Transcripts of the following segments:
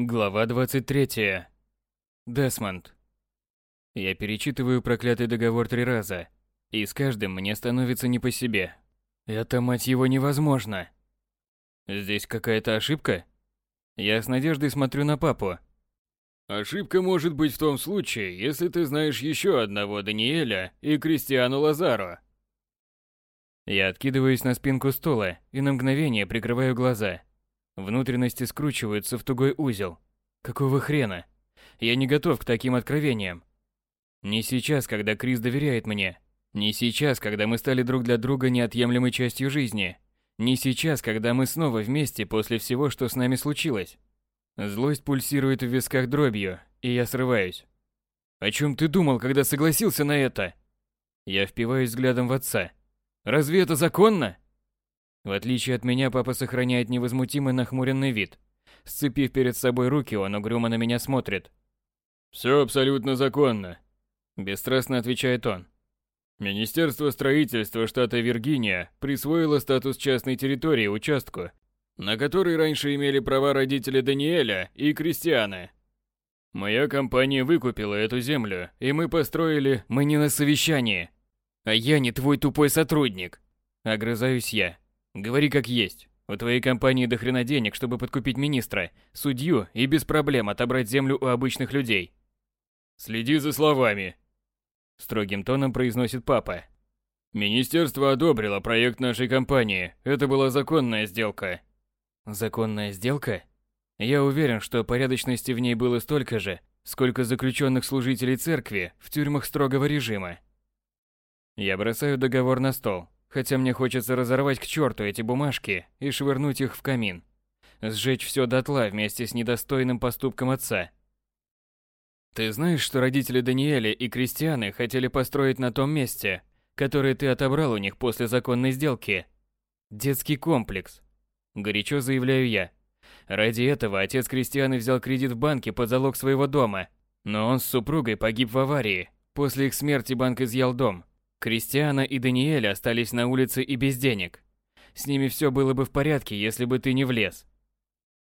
Глава 23. Десмонд. Я перечитываю проклятый договор три раза, и с каждым мне становится не по себе. Это, мать его, невозможно. Здесь какая-то ошибка? Я с надеждой смотрю на папу. Ошибка может быть в том случае, если ты знаешь еще одного Даниэля и Кристиану Лазаро. Я откидываюсь на спинку стула и на мгновение прикрываю глаза. Внутренности скручиваются в тугой узел. Какого хрена? Я не готов к таким откровениям. Не сейчас, когда Крис доверяет мне. Не сейчас, когда мы стали друг для друга неотъемлемой частью жизни. Не сейчас, когда мы снова вместе после всего, что с нами случилось. Злость пульсирует в висках дробью, и я срываюсь. О чем ты думал, когда согласился на это? Я впиваюсь взглядом в отца. Разве это законно? В отличие от меня, папа сохраняет невозмутимый нахмуренный вид. Сцепив перед собой руки, он угрюмо на меня смотрит. «Все абсолютно законно», – бесстрастно отвечает он. Министерство строительства штата Виргиния присвоило статус частной территории участку, на который раньше имели права родители Даниэля и Кристианы. Моя компания выкупила эту землю, и мы построили... Мы не на совещании. А я не твой тупой сотрудник. Огрызаюсь я. Говори как есть. У твоей компании до хрена денег, чтобы подкупить министра, судью и без проблем отобрать землю у обычных людей. Следи за словами. Строгим тоном произносит папа. Министерство одобрило проект нашей компании. Это была законная сделка. Законная сделка? Я уверен, что порядочности в ней было столько же, сколько заключенных служителей церкви в тюрьмах строгого режима. Я бросаю договор на стол, Хотя мне хочется разорвать к черту эти бумажки и швырнуть их в камин. Сжечь все дотла вместе с недостойным поступком отца. Ты знаешь, что родители Даниэля и Кристианы хотели построить на том месте, которое ты отобрал у них после законной сделки? Детский комплекс. Горячо заявляю я. Ради этого отец Кристианы взял кредит в банке под залог своего дома, но он с супругой погиб в аварии. После их смерти банк изъял дом, Кристиана и Даниэль остались на улице и без денег. С ними все было бы в порядке, если бы ты не влез.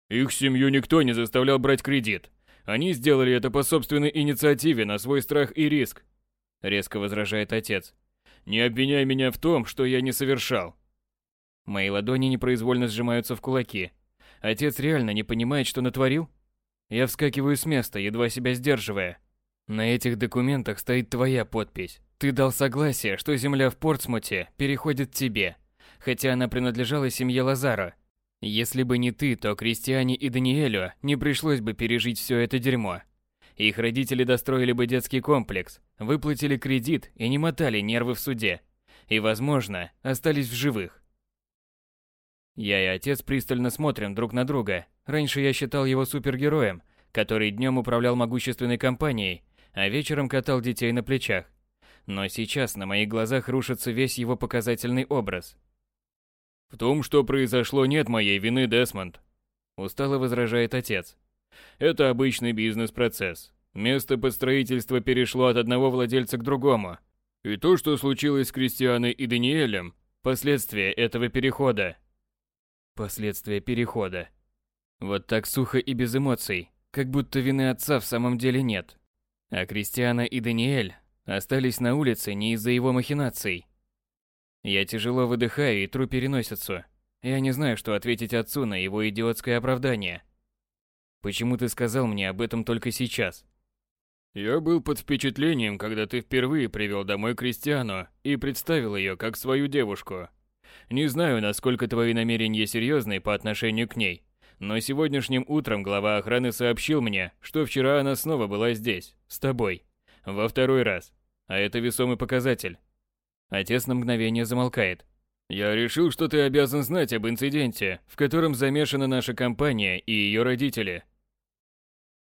Их семью никто не заставлял брать кредит. Они сделали это по собственной инициативе, на свой страх и риск. Резко возражает отец. Не обвиняй меня в том, что я не совершал. Мои ладони непроизвольно сжимаются в кулаки. Отец реально не понимает, что натворил? Я вскакиваю с места, едва себя сдерживая. На этих документах стоит твоя подпись. Ты дал согласие, что земля в Портсмуте переходит тебе, хотя она принадлежала семье Лазара. Если бы не ты, то Кристиане и Даниэлю не пришлось бы пережить все это дерьмо. Их родители достроили бы детский комплекс, выплатили кредит и не мотали нервы в суде. И, возможно, остались в живых. Я и отец пристально смотрим друг на друга. Раньше я считал его супергероем, который днем управлял могущественной компанией, а вечером катал детей на плечах. Но сейчас на моих глазах рушится весь его показательный образ. «В том, что произошло, нет моей вины, Десмонд», – устало возражает отец. «Это обычный бизнес-процесс. Место под строительство перешло от одного владельца к другому. И то, что случилось с Кристианой и Даниэлем – последствия этого перехода». Последствия перехода. Вот так сухо и без эмоций, как будто вины отца в самом деле нет. А Кристиана и Даниэль остались на улице не из-за его махинаций. Я тяжело выдыхаю и тру переносицу. Я не знаю, что ответить отцу на его идиотское оправдание. Почему ты сказал мне об этом только сейчас? Я был под впечатлением, когда ты впервые привел домой Кристиану и представил ее как свою девушку. Не знаю, насколько твои намерения серьезны по отношению к ней, но сегодняшним утром глава охраны сообщил мне, что вчера она снова была здесь, с тобой. Во второй раз. А это весомый показатель. Отец на мгновение замолкает. Я решил, что ты обязан знать об инциденте, в котором замешана наша компания и ее родители.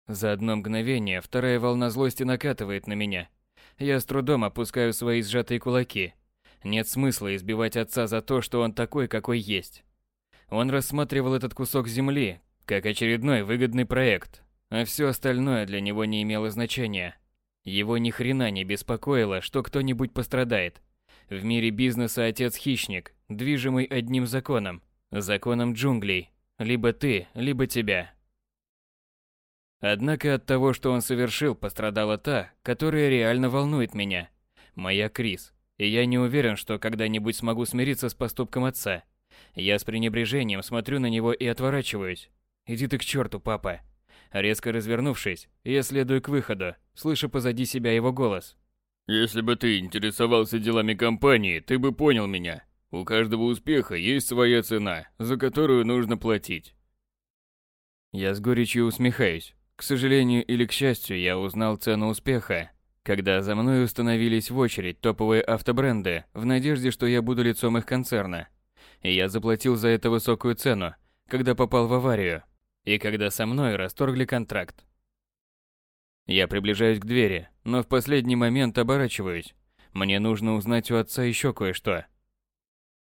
За одно мгновение вторая волна злости накатывает на меня. Я с трудом опускаю свои сжатые кулаки. Нет смысла избивать отца за то, что он такой, какой есть. Он рассматривал этот кусок земли как очередной выгодный проект, а все остальное для него не имело значения. Его ни хрена не беспокоило, что кто-нибудь пострадает. В мире бизнеса отец хищник, движимый одним законом, законом джунглей. Либо ты, либо тебя. Однако от того, что он совершил, пострадала та, которая реально волнует меня. Моя Крис. И я не уверен, что когда-нибудь смогу смириться с поступком отца. Я с пренебрежением смотрю на него и отворачиваюсь. Иди ты к черту, папа. Резко развернувшись, я следую к выходу, слыша позади себя его голос. Если бы ты интересовался делами компании, ты бы понял меня. У каждого успеха есть своя цена, за которую нужно платить. Я с горечью усмехаюсь. К сожалению или к счастью, я узнал цену успеха, когда за мной установились в очередь топовые автобренды в надежде, что я буду лицом их концерна. И я заплатил за это высокую цену, когда попал в аварию, и когда со мной расторгли контракт. Я приближаюсь к двери, но в последний момент оборачиваюсь. Мне нужно узнать у отца еще кое-что.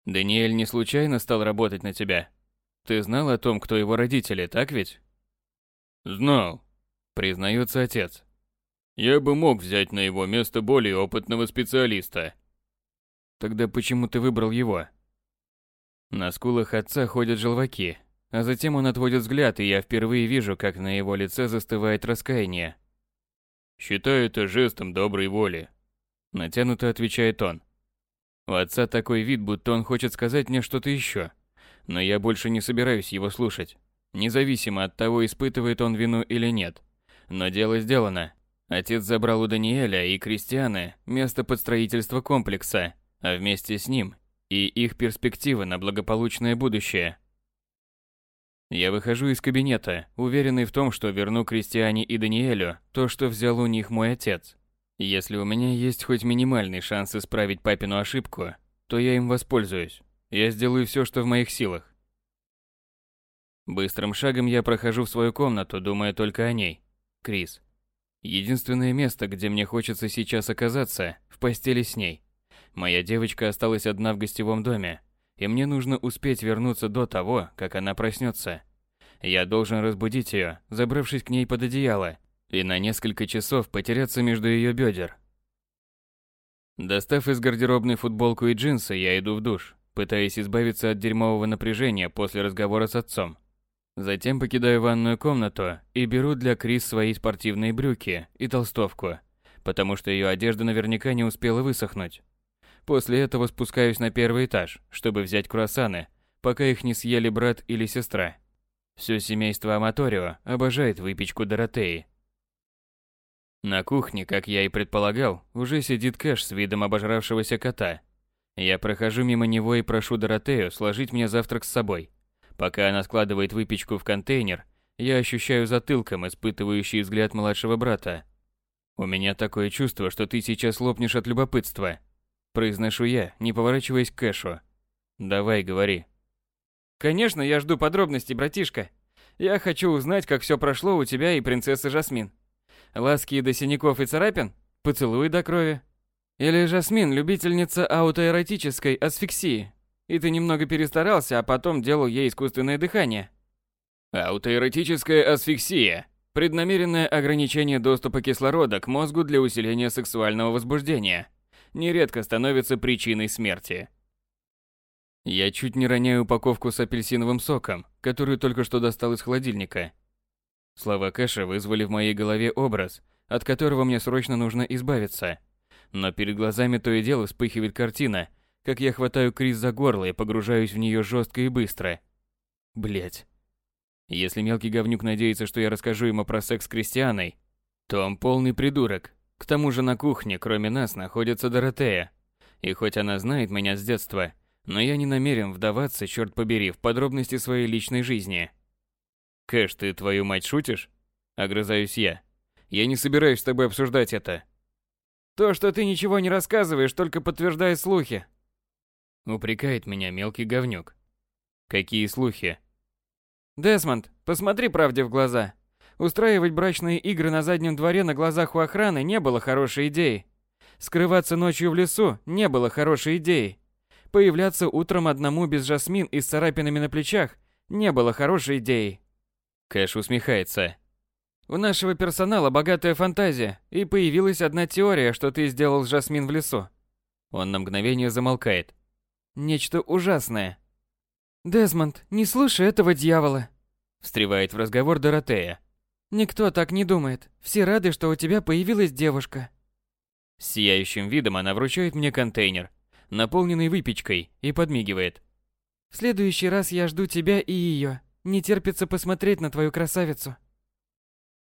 Даниэль не случайно стал работать на тебя? Ты знал о том, кто его родители, так ведь? Знал, признается отец. Я бы мог взять на его место более опытного специалиста. Тогда почему ты выбрал его? На скулах отца ходят желваки, а затем он отводит взгляд, и я впервые вижу, как на его лице застывает раскаяние. Считаю это жестом доброй воли. Натянуто отвечает он. У отца такой вид, будто он хочет сказать мне что-то еще. Но я больше не собираюсь его слушать. Независимо от того, испытывает он вину или нет. Но дело сделано. Отец забрал у Даниэля и Кристианы место под строительство комплекса, а вместе с ним и их перспективы на благополучное будущее. Я выхожу из кабинета, уверенный в том, что верну Кристиане и Даниэлю то, что взял у них мой отец. Если у меня есть хоть минимальный шанс исправить папину ошибку, то я им воспользуюсь. Я сделаю все, что в моих силах. Быстрым шагом я прохожу в свою комнату, думая только о ней. Крис. Единственное место, где мне хочется сейчас оказаться, в постели с ней. Моя девочка осталась одна в гостевом доме, и мне нужно успеть вернуться до того, как она проснется. Я должен разбудить ее, забравшись к ней под одеяло, и на несколько часов потеряться между ее бедер. Достав из гардеробной футболку и джинсы, я иду в душ, пытаясь избавиться от дерьмового напряжения после разговора с отцом. Затем покидаю ванную комнату и беру для Крис свои спортивные брюки и толстовку, потому что ее одежда наверняка не успела высохнуть. После этого спускаюсь на первый этаж, чтобы взять круассаны, пока их не съели брат или сестра. Все семейство Аматорио обожает выпечку Доротеи. На кухне, как я и предполагал, уже сидит Кэш с видом обожравшегося кота. Я прохожу мимо него и прошу Доротею сложить мне завтрак с собой. Пока она складывает выпечку в контейнер, я ощущаю затылком испытывающий взгляд младшего брата. У меня такое чувство, что ты сейчас лопнешь от любопытства. Произношу я, не поворачиваясь к Кэшу. Давай, говори. Конечно, я жду подробностей, братишка. Я хочу узнать, как все прошло у тебя и принцессы Жасмин. Ласки до синяков и царапин? Поцелуй до крови? Или Жасмин, любительница аутоэротической асфиксии? И ты немного перестарался, а потом делал ей искусственное дыхание? Аутоэротическая асфиксия. Преднамеренное ограничение доступа кислорода к мозгу для усиления сексуального возбуждения – нередко становится причиной смерти. Я чуть не роняю упаковку с апельсиновым соком, которую только что достал из холодильника. Слова Кэша вызвали в моей голове образ, от которого мне срочно нужно избавиться. Но перед глазами то и дело вспыхивает картина, как я хватаю Крис за горло и погружаюсь в нее жестко и быстро. Блять. Если мелкий говнюк надеется, что я расскажу ему про секс с Кристианой, то он полный придурок. К тому же на кухне, кроме нас, находится Доротея. И хоть она знает меня с детства, но я не намерен вдаваться, черт побери, в подробности своей личной жизни. «Кэш, ты твою мать шутишь?» Огрызаюсь я. «Я не собираюсь с тобой обсуждать это». «То, что ты ничего не рассказываешь, только подтверждает слухи». Упрекает меня мелкий говнюк. «Какие слухи?» «Десмонд, посмотри правде в глаза. Устраивать брачные игры на заднем дворе на глазах у охраны не было хорошей идеей. Скрываться ночью в лесу не было хорошей идеей. Появляться утром одному без жасмин и с царапинами на плечах не было хорошей идеей. Кэш усмехается. У нашего персонала богатая фантазия, и появилась одна теория, что ты сделал с жасмин в лесу. Он на мгновение замолкает. Нечто ужасное. Дезмонд, не слушай этого дьявола. Встревает в разговор Доротея. Никто так не думает. Все рады, что у тебя появилась девушка. С сияющим видом она вручает мне контейнер, наполненный выпечкой, и подмигивает. В следующий раз я жду тебя и ее. Не терпится посмотреть на твою красавицу.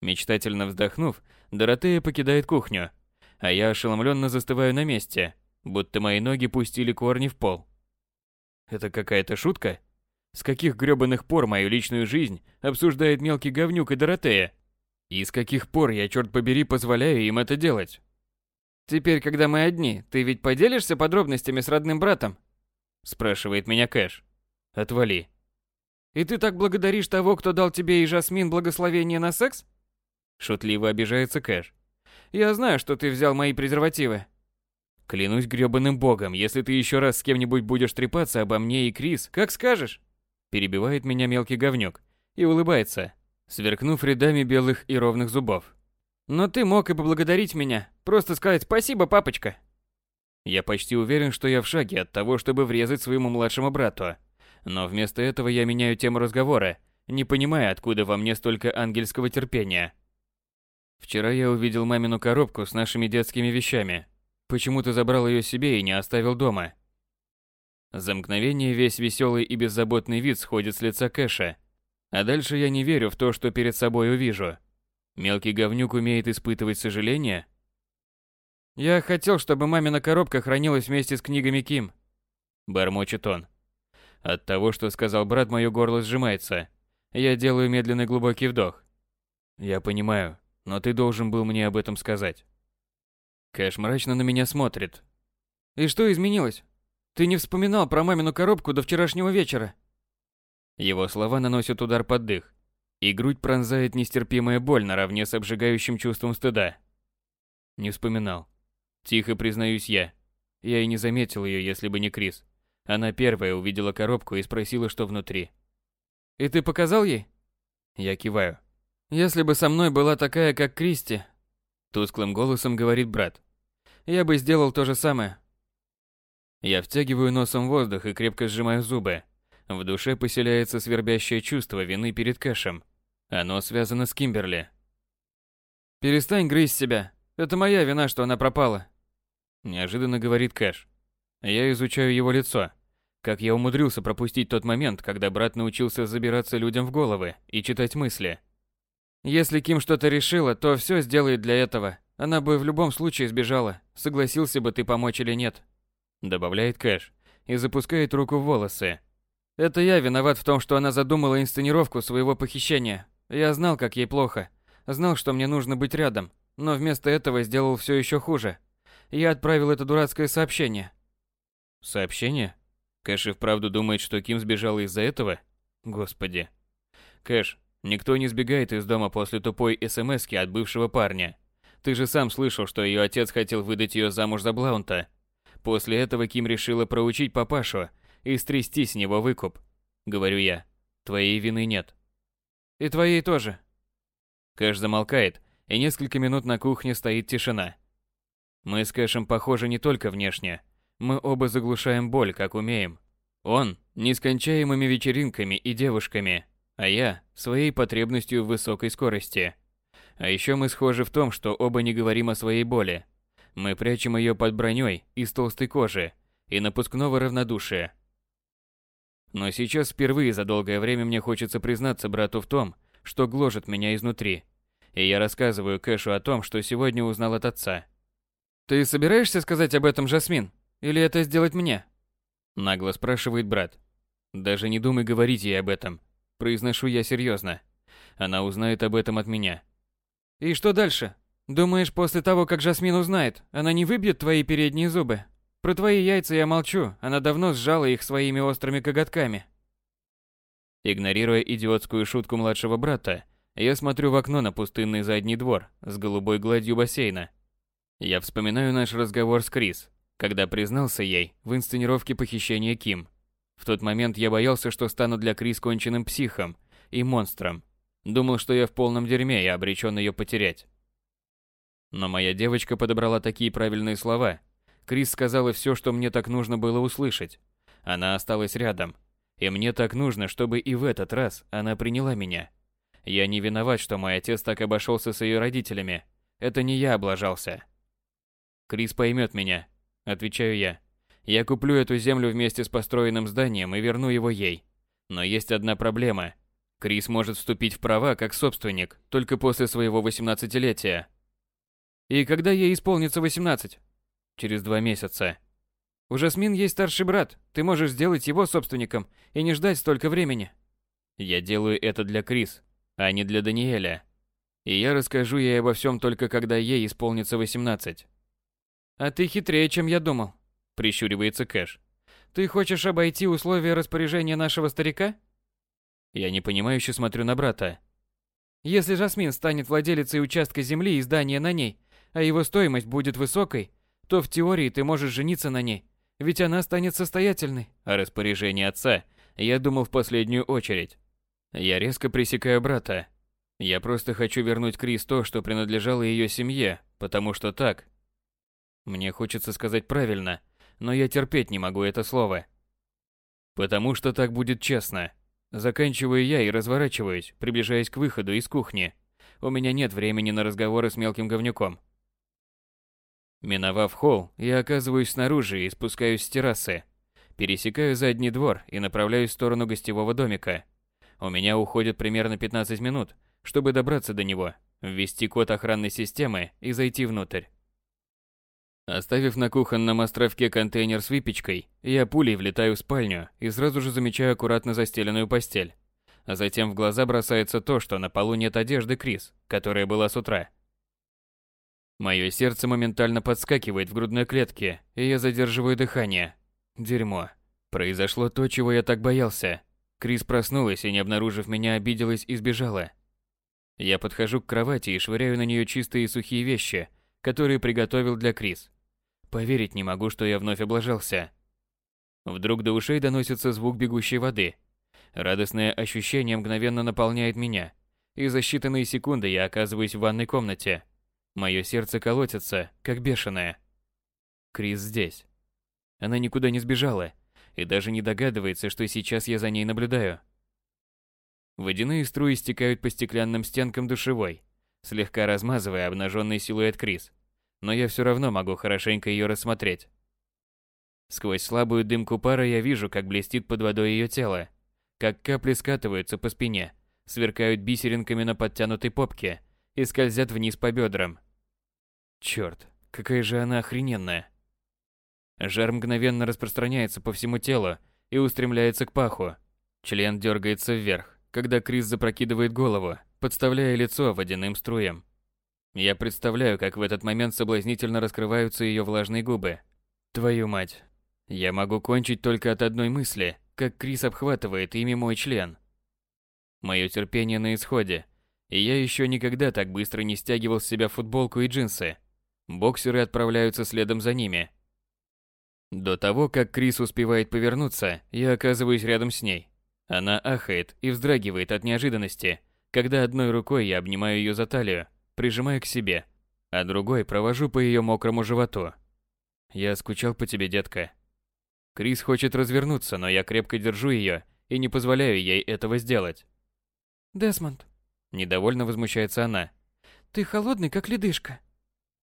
Мечтательно вздохнув, Доротея покидает кухню, а я ошеломленно застываю на месте, будто мои ноги пустили корни в пол. Это какая-то шутка? С каких грёбаных пор мою личную жизнь обсуждает мелкий говнюк и Доротея? И с каких пор я, черт побери, позволяю им это делать? Теперь, когда мы одни, ты ведь поделишься подробностями с родным братом? Спрашивает меня Кэш. Отвали. И ты так благодаришь того, кто дал тебе и Жасмин благословение на секс? Шутливо обижается Кэш. Я знаю, что ты взял мои презервативы. Клянусь грёбаным богом, если ты еще раз с кем-нибудь будешь трепаться обо мне и Крис, как скажешь. Перебивает меня мелкий говнюк и улыбается, сверкнув рядами белых и ровных зубов. Но ты мог и поблагодарить меня, просто сказать спасибо, папочка. Я почти уверен, что я в шаге от того, чтобы врезать своему младшему брату. Но вместо этого я меняю тему разговора, не понимая, откуда во мне столько ангельского терпения. Вчера я увидел мамину коробку с нашими детскими вещами. Почему ты забрал ее себе и не оставил дома? За мгновение весь веселый и беззаботный вид сходит с лица Кэша. А дальше я не верю в то, что перед собой увижу. Мелкий говнюк умеет испытывать сожаление? Я хотел, чтобы мамина коробка хранилась вместе с книгами Ким. Бормочет он. От того, что сказал брат, мое горло сжимается. Я делаю медленный глубокий вдох. Я понимаю, но ты должен был мне об этом сказать. Кэш мрачно на меня смотрит. И что изменилось? Ты не вспоминал про мамину коробку до вчерашнего вечера. Его слова наносят удар под дых, и грудь пронзает нестерпимая боль наравне с обжигающим чувством стыда. Не вспоминал. Тихо признаюсь я. Я и не заметил ее, если бы не Крис. Она первая увидела коробку и спросила, что внутри. «И ты показал ей?» Я киваю. Если бы со мной была такая, как Кристи, тусклым голосом говорит брат. Я бы сделал то же самое. Я втягиваю носом воздух и крепко сжимаю зубы. В душе поселяется свербящее чувство вины перед Кэшем. Оно связано с Кимберли. Перестань грызть себя. Это моя вина, что она пропала. Неожиданно говорит Кэш. Я изучаю его лицо. Как я умудрился пропустить тот момент, когда брат научился забираться людям в головы и читать мысли. Если Ким что-то решила, то все сделает для этого. Она бы в любом случае сбежала, согласился бы ты помочь или нет. Добавляет Кэш и запускает руку в волосы. Это я виноват в том, что она задумала инсценировку своего похищения. Я знал, как ей плохо. Знал, что мне нужно быть рядом. Но вместо этого сделал все еще хуже. Я отправил это дурацкое сообщение. Сообщение? Кэш и вправду думает, что Ким сбежала из-за этого? Господи. Кэш, Никто не сбегает из дома после тупой СМСки от бывшего парня. Ты же сам слышал, что ее отец хотел выдать ее замуж за Блаунта. После этого Ким решила проучить папашу и стрясти с него выкуп. Говорю я, твоей вины нет. И твоей тоже. Кэш замолкает, и несколько минут на кухне стоит тишина. Мы с Кэшем похожи не только внешне. Мы оба заглушаем боль, как умеем. Он – нескончаемыми вечеринками и девушками, а я – своей потребностью в высокой скорости. А еще мы схожи в том, что оба не говорим о своей боли. Мы прячем ее под броней из толстой кожи и напускного равнодушия. Но сейчас впервые за долгое время мне хочется признаться брату в том, что гложет меня изнутри. И я рассказываю Кэшу о том, что сегодня узнал от отца. «Ты собираешься сказать об этом Жасмин? Или это сделать мне?» Нагло спрашивает брат. «Даже не думай говорить ей об этом. Произношу я серьезно. Она узнает об этом от меня. И что дальше? Думаешь, после того, как Жасмин узнает, она не выбьет твои передние зубы? Про твои яйца я молчу, она давно сжала их своими острыми коготками. Игнорируя идиотскую шутку младшего брата, я смотрю в окно на пустынный задний двор с голубой гладью бассейна. Я вспоминаю наш разговор с Крис, когда признался ей в инсценировке похищения Ким. В тот момент я боялся, что стану для Крис конченным психом и монстром. Думал, что я в полном дерьме и обречен ее потерять. Но моя девочка подобрала такие правильные слова. Крис сказала все, что мне так нужно было услышать. Она осталась рядом. И мне так нужно, чтобы и в этот раз она приняла меня. Я не виноват, что мой отец так обошелся с ее родителями. Это не я облажался. Крис поймет меня, отвечаю я. Я куплю эту землю вместе с построенным зданием и верну его ей. Но есть одна проблема. Крис может вступить в права как собственник только после своего 18-летия. И когда ей исполнится 18? Через два месяца. У Жасмин есть старший брат. Ты можешь сделать его собственником и не ждать столько времени. Я делаю это для Крис, а не для Даниэля. И я расскажу ей обо всем только когда ей исполнится 18. А ты хитрее, чем я думал, прищуривается Кэш. Ты хочешь обойти условия распоряжения нашего старика? Я непонимающе смотрю на брата. Если Жасмин станет владелицей участка земли и здания на ней, а его стоимость будет высокой, то в теории ты можешь жениться на ней, ведь она станет состоятельной. А распоряжение отца я думал в последнюю очередь. Я резко пресекаю брата. Я просто хочу вернуть Крис то, что принадлежало ее семье, потому что так. Мне хочется сказать правильно, но я терпеть не могу это слово. Потому что так будет честно. Заканчиваю я и разворачиваюсь, приближаясь к выходу из кухни. У меня нет времени на разговоры с мелким говнюком. Миновав холл, я оказываюсь снаружи и спускаюсь с террасы. Пересекаю задний двор и направляюсь в сторону гостевого домика. У меня уходит примерно 15 минут, чтобы добраться до него, ввести код охранной системы и зайти внутрь. Оставив на кухонном островке контейнер с выпечкой, я пулей влетаю в спальню и сразу же замечаю аккуратно застеленную постель. А затем в глаза бросается то, что на полу нет одежды Крис, которая была с утра. Мое сердце моментально подскакивает в грудной клетке, и я задерживаю дыхание. Дерьмо. Произошло то, чего я так боялся. Крис проснулась и, не обнаружив меня, обиделась и сбежала. Я подхожу к кровати и швыряю на нее чистые и сухие вещи, которые приготовил для Крис. Поверить не могу, что я вновь облажался. Вдруг до ушей доносится звук бегущей воды. Радостное ощущение мгновенно наполняет меня, и за считанные секунды я оказываюсь в ванной комнате. Мое сердце колотится, как бешеное. Крис здесь. Она никуда не сбежала и даже не догадывается, что сейчас я за ней наблюдаю. Водяные струи стекают по стеклянным стенкам душевой, слегка размазывая обнаженный силуэт Крис. Но я все равно могу хорошенько ее рассмотреть. Сквозь слабую дымку пара я вижу, как блестит под водой ее тело, как капли скатываются по спине, сверкают бисеринками на подтянутой попке и скользят вниз по бедрам. Черт, какая же она охрененная. Жар мгновенно распространяется по всему телу и устремляется к паху. Член дергается вверх, когда Крис запрокидывает голову, подставляя лицо водяным струям. Я представляю, как в этот момент соблазнительно раскрываются ее влажные губы. Твою мать. Я могу кончить только от одной мысли, как Крис обхватывает ими мой член. Мое терпение на исходе, и я еще никогда так быстро не стягивал с себя футболку и джинсы. Боксеры отправляются следом за ними. До того, как Крис успевает повернуться, я оказываюсь рядом с ней. Она ахает и вздрагивает от неожиданности, когда одной рукой я обнимаю ее за талию, прижимаю к себе, а другой провожу по ее мокрому животу. Я скучал по тебе, детка. Крис хочет развернуться, но я крепко держу ее и не позволяю ей этого сделать. Десмонд, Недовольно возмущается она. Ты холодный, как ледышка.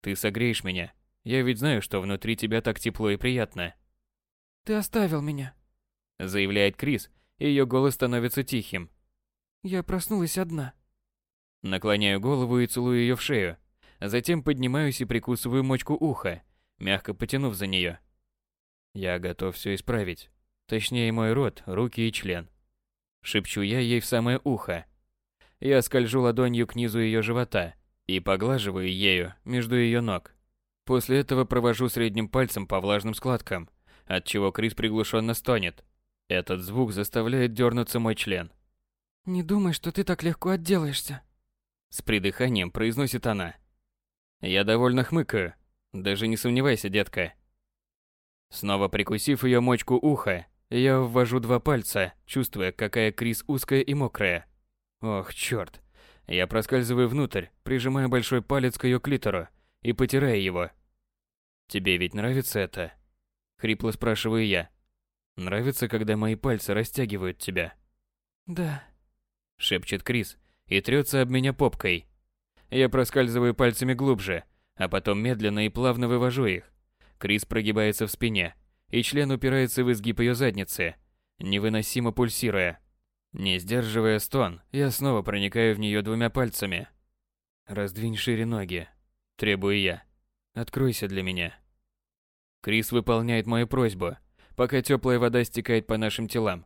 Ты согреешь меня. Я ведь знаю, что внутри тебя так тепло и приятно. Ты оставил меня. Заявляет Крис, и ее голос становится тихим. Я проснулась одна. Наклоняю голову и целую ее в шею. Затем поднимаюсь и прикусываю мочку уха, мягко потянув за нее. Я готов все исправить. Точнее, мой рот, руки и член. Шепчу я ей в самое ухо. Я скольжу ладонью к низу ее живота и поглаживаю ею между ее ног. После этого провожу средним пальцем по влажным складкам, от чего Крис приглушенно стонет. Этот звук заставляет дернуться мой член. Не думай, что ты так легко отделаешься. С придыханием произносит она. Я довольно хмыкаю. Даже не сомневайся, детка. Снова прикусив ее мочку уха, я ввожу два пальца, чувствуя, какая Крис узкая и мокрая. Ох, черт. Я проскальзываю внутрь, прижимая большой палец к ее клитору и потирая его. «Тебе ведь нравится это?» Хрипло спрашиваю я. «Нравится, когда мои пальцы растягивают тебя?» «Да», — шепчет Крис, и трется об меня попкой. Я проскальзываю пальцами глубже, а потом медленно и плавно вывожу их. Крис прогибается в спине, и член упирается в изгиб ее задницы, невыносимо пульсируя. Не сдерживая стон, я снова проникаю в нее двумя пальцами. «Раздвинь шире ноги», – требую я. «Откройся для меня». Крис выполняет мою просьбу, пока теплая вода стекает по нашим телам.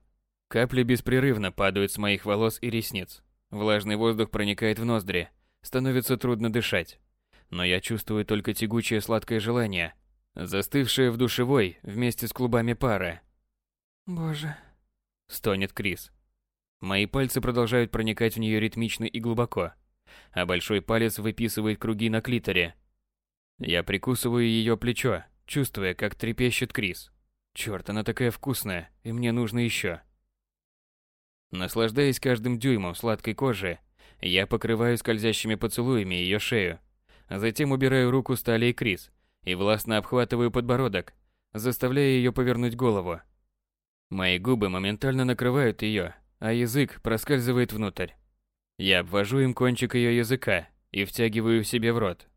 Капли беспрерывно падают с моих волос и ресниц. Влажный воздух проникает в ноздри, становится трудно дышать. Но я чувствую только тягучее сладкое желание, застывшее в душевой вместе с клубами пара. «Боже», — стонет Крис. Мои пальцы продолжают проникать в нее ритмично и глубоко, а большой палец выписывает круги на клиторе. Я прикусываю ее плечо, чувствуя, как трепещет Крис. Черт, она такая вкусная, и мне нужно еще. Наслаждаясь каждым дюймом сладкой кожи, я покрываю скользящими поцелуями ее шею. Затем убираю руку с талии Крис и властно обхватываю подбородок, заставляя ее повернуть голову. Мои губы моментально накрывают ее, а язык проскальзывает внутрь. Я обвожу им кончик ее языка и втягиваю в себе в рот.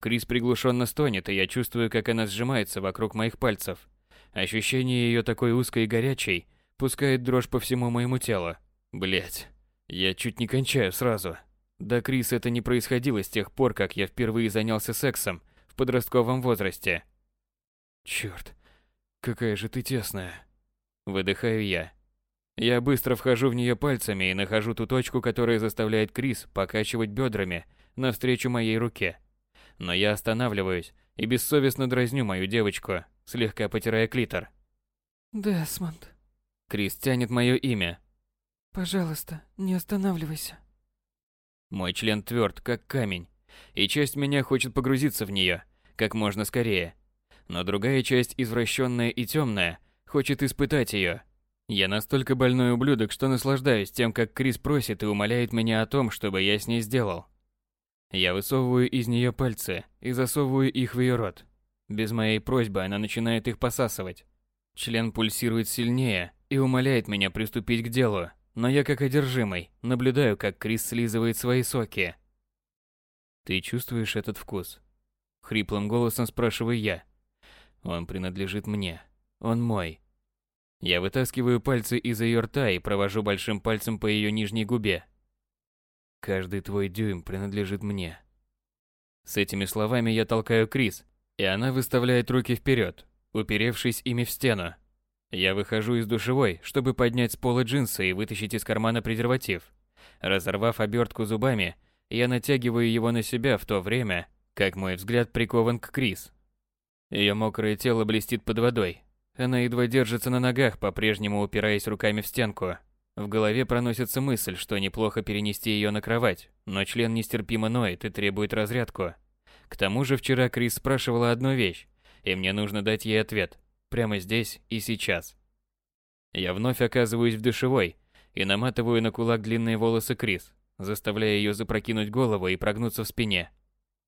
Крис приглушенно стонет, и я чувствую, как она сжимается вокруг моих пальцев. Ощущение ее такой узкой и горячей пускает дрожь по всему моему телу. Блять, я чуть не кончаю сразу. Да, Крис, это не происходило с тех пор, как я впервые занялся сексом в подростковом возрасте. Черт, какая же ты тесная. Выдыхаю я. Я быстро вхожу в нее пальцами и нахожу ту точку, которая заставляет Крис покачивать бедрами навстречу моей руке. Но я останавливаюсь и бессовестно дразню мою девочку, слегка потирая клитор. «Десмонд». Крис тянет мое имя. «Пожалуйста, не останавливайся». Мой член тверд, как камень, и часть меня хочет погрузиться в нее как можно скорее. Но другая часть, извращенная и темная, хочет испытать ее. Я настолько больной ублюдок, что наслаждаюсь тем, как Крис просит и умоляет меня о том, чтобы я с ней сделал. Я высовываю из нее пальцы и засовываю их в ее рот. Без моей просьбы она начинает их посасывать. Член пульсирует сильнее и умоляет меня приступить к делу, но я как одержимый наблюдаю, как Крис слизывает свои соки. «Ты чувствуешь этот вкус?» Хриплым голосом спрашиваю я. «Он принадлежит мне. Он мой». Я вытаскиваю пальцы из ее рта и провожу большим пальцем по ее нижней губе. Каждый твой дюйм принадлежит мне. С этими словами я толкаю Крис, и она выставляет руки вперед, уперевшись ими в стену. Я выхожу из душевой, чтобы поднять с пола джинсы и вытащить из кармана презерватив. Разорвав обертку зубами, я натягиваю его на себя в то время, как мой взгляд прикован к Крис. Ее мокрое тело блестит под водой. Она едва держится на ногах, по-прежнему упираясь руками в стенку. В голове проносится мысль, что неплохо перенести ее на кровать, но член нестерпимо ноет и требует разрядку. К тому же вчера Крис спрашивала одну вещь, и мне нужно дать ей ответ. Прямо здесь и сейчас. Я вновь оказываюсь в душевой и наматываю на кулак длинные волосы Крис, заставляя ее запрокинуть голову и прогнуться в спине.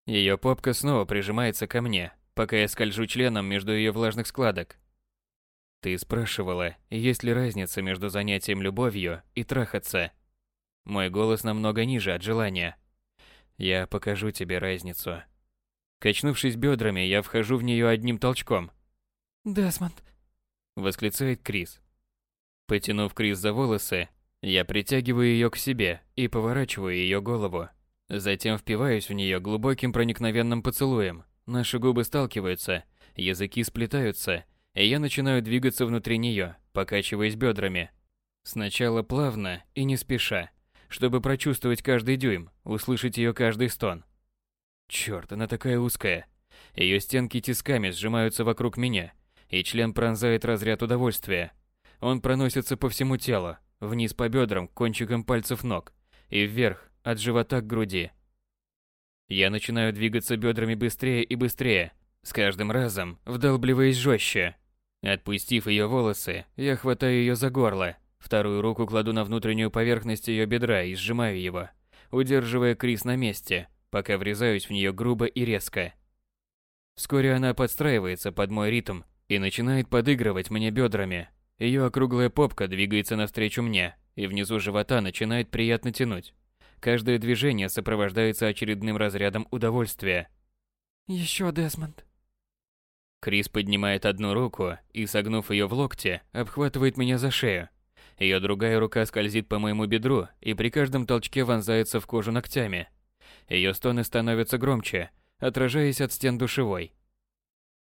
Ее попка снова прижимается ко мне, пока я скольжу членом между ее влажных складок, ты спрашивала, есть ли разница между занятием любовью и трахаться. Мой голос намного ниже от желания. Я покажу тебе разницу. Качнувшись бедрами, я вхожу в нее одним толчком. «Десмонд!» Восклицает Крис. Потянув Крис за волосы, я притягиваю ее к себе и поворачиваю ее голову. Затем впиваюсь в нее глубоким проникновенным поцелуем. Наши губы сталкиваются, языки сплетаются, и я начинаю двигаться внутри нее, покачиваясь бедрами. Сначала плавно и не спеша, чтобы прочувствовать каждый дюйм, услышать ее каждый стон. Черт, она такая узкая. Ее стенки тисками сжимаются вокруг меня, и член пронзает разряд удовольствия. Он проносится по всему телу, вниз по бедрам, кончиком пальцев ног, и вверх, от живота к груди. Я начинаю двигаться бедрами быстрее и быстрее, с каждым разом вдалбливаясь жестче. Отпустив ее волосы, я хватаю ее за горло, вторую руку кладу на внутреннюю поверхность ее бедра и сжимаю его, удерживая Крис на месте, пока врезаюсь в нее грубо и резко. Вскоре она подстраивается под мой ритм и начинает подыгрывать мне бедрами. Ее округлая попка двигается навстречу мне, и внизу живота начинает приятно тянуть. Каждое движение сопровождается очередным разрядом удовольствия. Еще, Десмонд. Крис поднимает одну руку и, согнув ее в локте, обхватывает меня за шею. Ее другая рука скользит по моему бедру и при каждом толчке вонзается в кожу ногтями. Ее стоны становятся громче, отражаясь от стен душевой.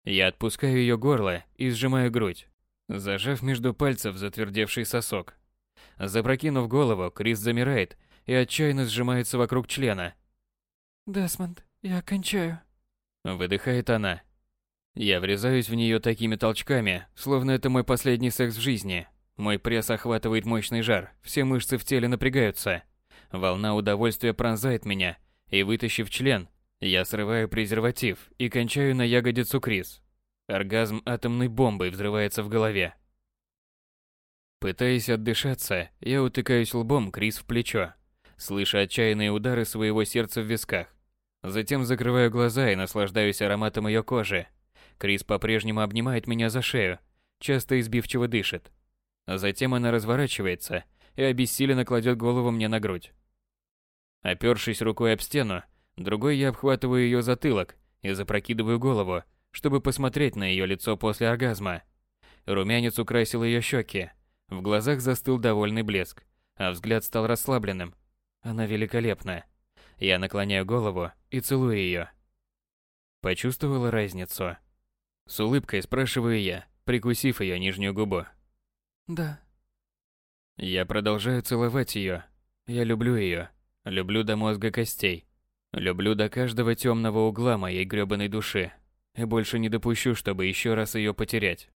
Я отпускаю ее горло и сжимаю грудь, зажав между пальцев затвердевший сосок. Запрокинув голову, Крис замирает и отчаянно сжимается вокруг члена. «Десмонд, я кончаю», — выдыхает она. Я врезаюсь в нее такими толчками, словно это мой последний секс в жизни. Мой пресс охватывает мощный жар, все мышцы в теле напрягаются. Волна удовольствия пронзает меня, и вытащив член, я срываю презерватив и кончаю на ягодицу Крис. Оргазм атомной бомбой взрывается в голове. Пытаясь отдышаться, я утыкаюсь лбом Крис в плечо, слыша отчаянные удары своего сердца в висках. Затем закрываю глаза и наслаждаюсь ароматом ее кожи, Крис по-прежнему обнимает меня за шею, часто избивчиво дышит. А затем она разворачивается и обессиленно кладет голову мне на грудь. Опершись рукой об стену, другой я обхватываю ее затылок и запрокидываю голову, чтобы посмотреть на ее лицо после оргазма. Румянец украсил ее щеки, в глазах застыл довольный блеск, а взгляд стал расслабленным. Она великолепна. Я наклоняю голову и целую ее. Почувствовала разницу. С улыбкой спрашиваю я, прикусив ее нижнюю губу. Да. Я продолжаю целовать ее. Я люблю ее. Люблю до мозга костей. Люблю до каждого темного угла моей грёбаной души. И больше не допущу, чтобы еще раз ее потерять.